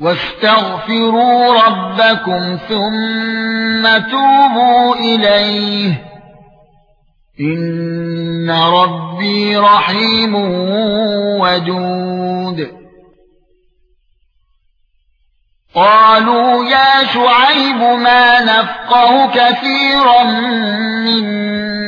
واستغفروا ربكم ثم توبوا إليه. إن ربي رحيم ودود قالوا يا شعيب ما نفقه كثيرا مما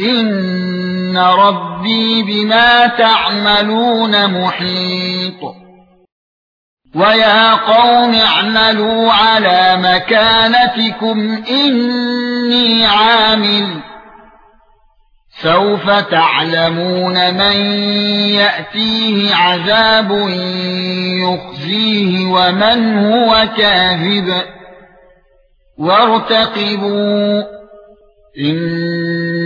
إن ربي بما تعملون محيط ويا قوم اعملوا على مكانتكم إني عامل سوف تعلمون من ياتيه عذاب يخزيه ومن هو كاذب وارتقبوا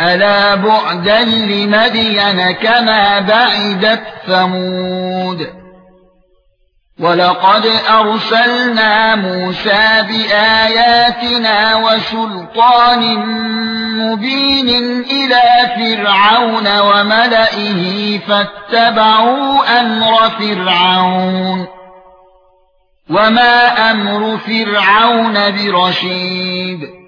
الا بعدا لمدين كما بعدت ثمود ولقد ارسلنا موسى باياتنا وسلطان مبين إلى فرعون وملئه فاتبعوا أمر فرعون وما أمر فرعون برشيد